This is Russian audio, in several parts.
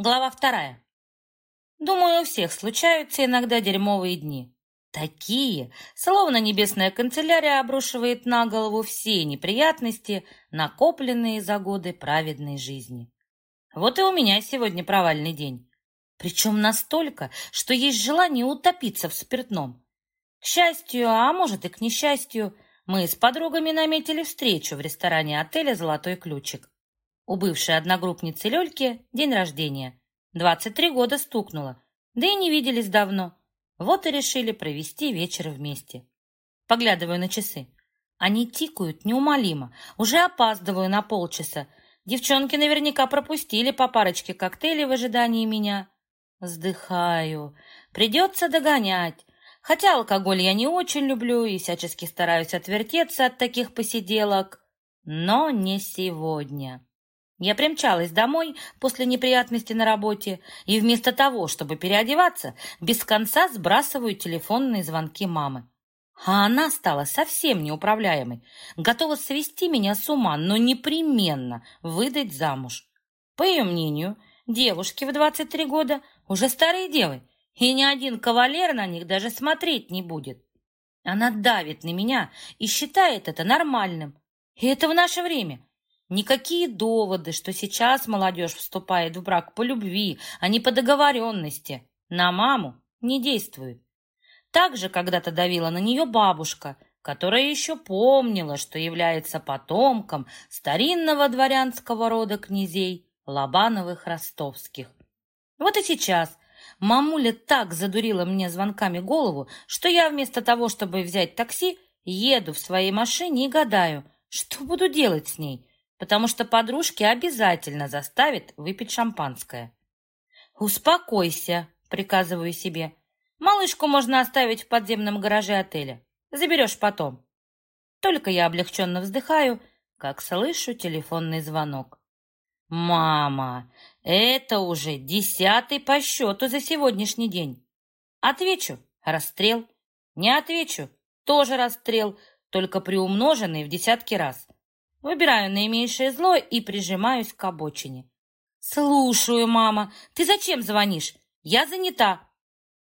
Глава вторая. Думаю, у всех случаются иногда дерьмовые дни. Такие, словно небесная канцелярия обрушивает на голову все неприятности, накопленные за годы праведной жизни. Вот и у меня сегодня провальный день. Причем настолько, что есть желание утопиться в спиртном. К счастью, а может и к несчастью, мы с подругами наметили встречу в ресторане отеля «Золотой ключик». У бывшей одногруппницы Лёльки день рождения. 23 года стукнуло, да и не виделись давно. Вот и решили провести вечер вместе. Поглядываю на часы. Они тикают неумолимо. Уже опаздываю на полчаса. Девчонки наверняка пропустили по парочке коктейлей в ожидании меня. Вздыхаю. Придется догонять. Хотя алкоголь я не очень люблю и всячески стараюсь отвертеться от таких посиделок. Но не сегодня. Я примчалась домой после неприятности на работе и вместо того, чтобы переодеваться, без конца сбрасываю телефонные звонки мамы. А она стала совсем неуправляемой, готова свести меня с ума, но непременно выдать замуж. По ее мнению, девушки в 23 года уже старые девы, и ни один кавалер на них даже смотреть не будет. Она давит на меня и считает это нормальным. И это в наше время – Никакие доводы, что сейчас молодежь вступает в брак по любви, а не по договоренности, на маму не действуют. Также когда-то давила на нее бабушка, которая еще помнила, что является потомком старинного дворянского рода князей Лобановых-Ростовских. Вот и сейчас мамуля так задурила мне звонками голову, что я вместо того, чтобы взять такси, еду в своей машине и гадаю, что буду делать с ней потому что подружки обязательно заставит выпить шампанское. «Успокойся», — приказываю себе. «Малышку можно оставить в подземном гараже отеля. Заберешь потом». Только я облегченно вздыхаю, как слышу телефонный звонок. «Мама, это уже десятый по счету за сегодняшний день». Отвечу — расстрел. Не отвечу — тоже расстрел, только приумноженный в десятки раз. Выбираю наименьшее зло и прижимаюсь к обочине. «Слушаю, мама. Ты зачем звонишь? Я занята».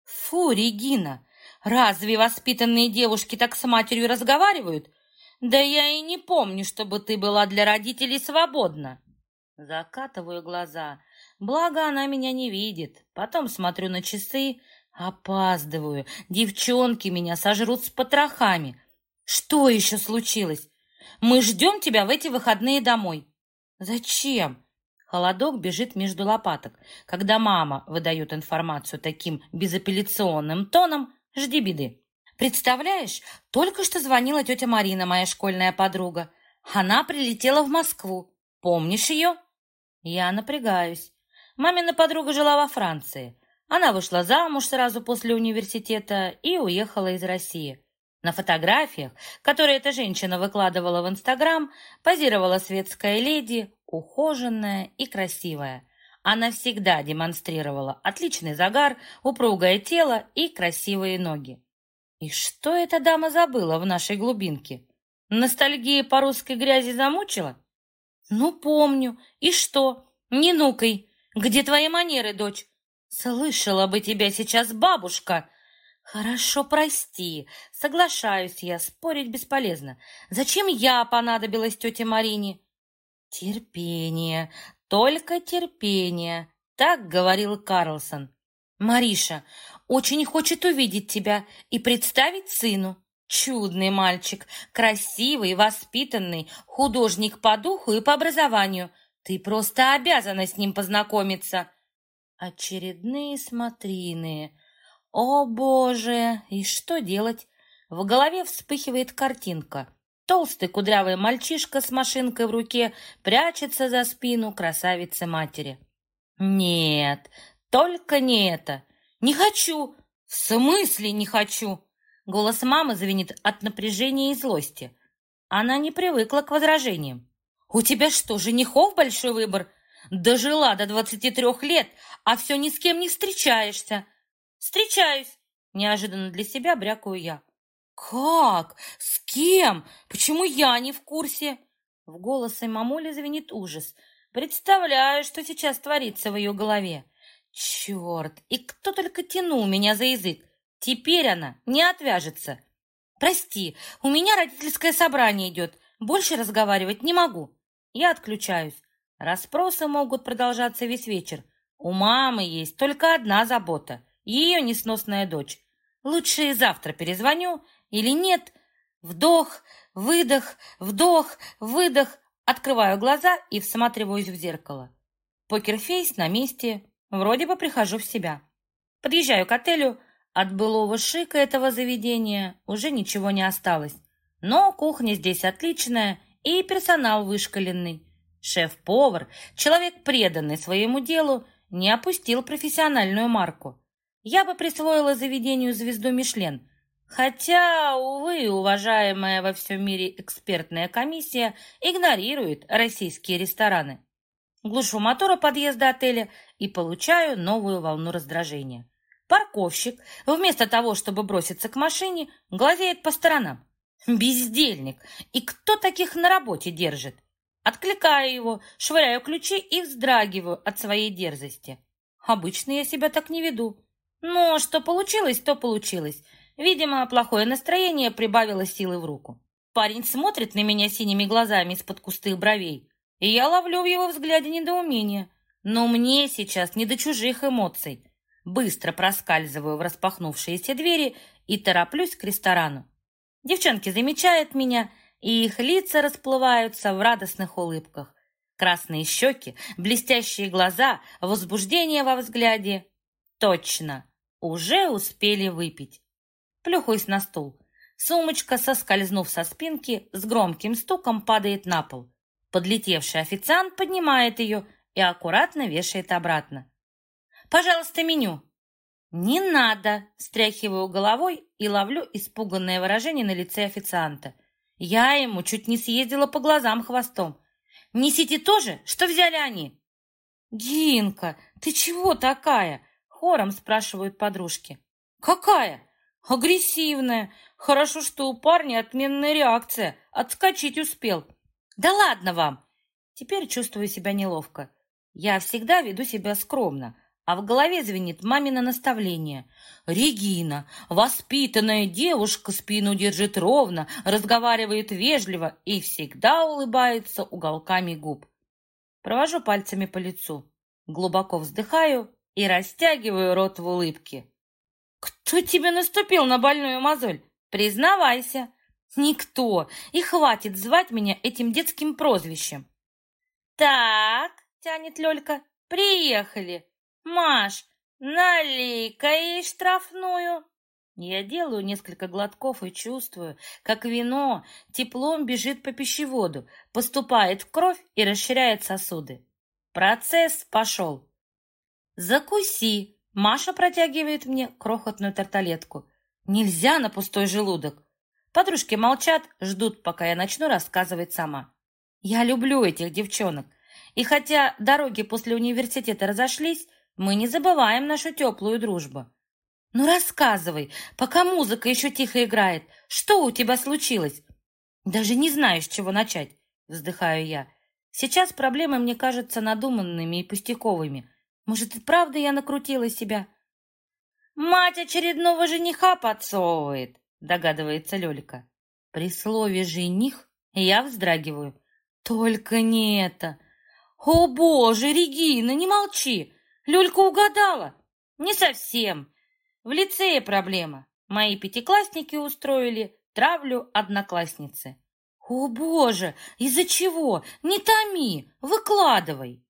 «Фу, Регина, разве воспитанные девушки так с матерью разговаривают? Да я и не помню, чтобы ты была для родителей свободна». Закатываю глаза. Благо, она меня не видит. Потом смотрю на часы. Опаздываю. Девчонки меня сожрут с потрохами. Что еще случилось? Мы ждем тебя в эти выходные домой». «Зачем?» Холодок бежит между лопаток. Когда мама выдает информацию таким безапелляционным тоном, жди беды. Представляешь, только что звонила тетя Марина, моя школьная подруга. Она прилетела в Москву. Помнишь ее? Я напрягаюсь. Мамина подруга жила во Франции. Она вышла замуж сразу после университета и уехала из России. На фотографиях, которые эта женщина выкладывала в Инстаграм, позировала светская леди, ухоженная и красивая. Она всегда демонстрировала отличный загар, упругое тело и красивые ноги. И что эта дама забыла в нашей глубинке? Ностальгия по русской грязи замучила? Ну, помню. И что? Не нукай. Где твои манеры, дочь? Слышала бы тебя сейчас бабушка. «Хорошо, прости. Соглашаюсь я, спорить бесполезно. Зачем я понадобилась тете Марине?» «Терпение, только терпение», — так говорил Карлсон. «Мариша очень хочет увидеть тебя и представить сыну. Чудный мальчик, красивый, воспитанный, художник по духу и по образованию. Ты просто обязана с ним познакомиться». Очередные смотрины. О, боже! И что делать? В голове вспыхивает картинка. Толстый кудрявый мальчишка с машинкой в руке прячется за спину красавицы матери. Нет, только не это. Не хочу. В смысле не хочу? Голос мамы звенит от напряжения и злости. Она не привыкла к возражениям. «У тебя что, женихов большой выбор? Дожила до двадцати трех лет, а все ни с кем не встречаешься. «Встречаюсь!» — неожиданно для себя брякаю я. «Как? С кем? Почему я не в курсе?» В голосе мамули звенит ужас. Представляю, что сейчас творится в ее голове. Черт, и кто только тянул меня за язык. Теперь она не отвяжется. Прости, у меня родительское собрание идет. Больше разговаривать не могу. Я отключаюсь. Расспросы могут продолжаться весь вечер. У мамы есть только одна забота — ее несносная дочь. Лучше завтра перезвоню или нет. Вдох, выдох, вдох, выдох. Открываю глаза и всматриваюсь в зеркало. Покерфейс на месте. Вроде бы прихожу в себя. Подъезжаю к отелю. От былого шика этого заведения уже ничего не осталось. Но кухня здесь отличная и персонал вышкаленный. Шеф-повар, человек преданный своему делу, не опустил профессиональную марку. Я бы присвоила заведению звезду Мишлен, хотя, увы, уважаемая во всем мире экспертная комиссия игнорирует российские рестораны. Глушу мотора подъезда отеля и получаю новую волну раздражения. Парковщик, вместо того, чтобы броситься к машине, глазеет по сторонам. Бездельник! И кто таких на работе держит? Откликаю его, швыряю ключи и вздрагиваю от своей дерзости. Обычно я себя так не веду. Но что получилось, то получилось. Видимо, плохое настроение прибавило силы в руку. Парень смотрит на меня синими глазами из-под кустых бровей, и я ловлю в его взгляде недоумение. Но мне сейчас не до чужих эмоций. Быстро проскальзываю в распахнувшиеся двери и тороплюсь к ресторану. Девчонки замечают меня, и их лица расплываются в радостных улыбках. Красные щеки, блестящие глаза, возбуждение во взгляде. Точно, уже успели выпить. Плюхаюсь на стул. Сумочка, соскользнув со спинки, с громким стуком падает на пол. Подлетевший официант поднимает ее и аккуратно вешает обратно. «Пожалуйста, меню!» «Не надо!» – стряхиваю головой и ловлю испуганное выражение на лице официанта. Я ему чуть не съездила по глазам хвостом. «Несите то же, что взяли они!» «Гинка, ты чего такая?» – хором спрашивают подружки. «Какая?» «Агрессивная. Хорошо, что у парня отменная реакция. Отскочить успел». «Да ладно вам!» Теперь чувствую себя неловко. Я всегда веду себя скромно, а в голове звенит мамино наставление. «Регина, воспитанная девушка, спину держит ровно, разговаривает вежливо и всегда улыбается уголками губ». Провожу пальцами по лицу, глубоко вздыхаю и растягиваю рот в улыбке. «Кто тебе наступил на больную мозоль? Признавайся!» «Никто! И хватит звать меня этим детским прозвищем!» «Так!» — тянет Лёлька. «Приехали!» «Маш, налей-ка ей штрафную!» Я делаю несколько глотков и чувствую, как вино теплом бежит по пищеводу, поступает в кровь и расширяет сосуды. Процесс пошел. «Закуси!» Маша протягивает мне крохотную тарталетку. «Нельзя на пустой желудок!» Подружки молчат, ждут, пока я начну рассказывать сама. Я люблю этих девчонок. И хотя дороги после университета разошлись, мы не забываем нашу теплую дружбу. Ну, рассказывай, пока музыка еще тихо играет. Что у тебя случилось? Даже не знаю, с чего начать, вздыхаю я. Сейчас проблемы мне кажутся надуманными и пустяковыми. Может, и правда я накрутила себя? Мать очередного жениха подсовывает, догадывается Лёлька. При слове «жених» я вздрагиваю. Только не это. О, боже, Регина, не молчи. Люлька угадала? Не совсем. В лицее проблема. Мои пятиклассники устроили травлю одноклассницы. О, боже, из-за чего? Не томи, выкладывай.